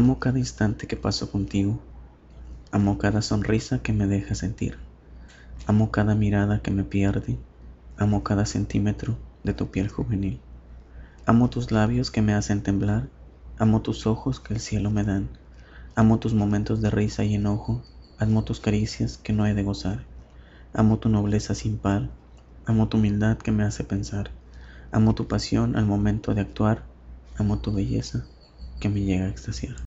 Amo cada instante que paso contigo. Amo cada sonrisa que me deja sentir. Amo cada mirada que me pierde. Amo cada centímetro de tu piel juvenil. Amo tus labios que me hacen temblar. Amo tus ojos que el cielo me dan. Amo tus momentos de risa y enojo. Amo tus caricias que no he de gozar. Amo tu nobleza sin par. Amo tu humildad que me hace pensar. Amo tu pasión al momento de actuar. Amo tu belleza que me llega a extasiar.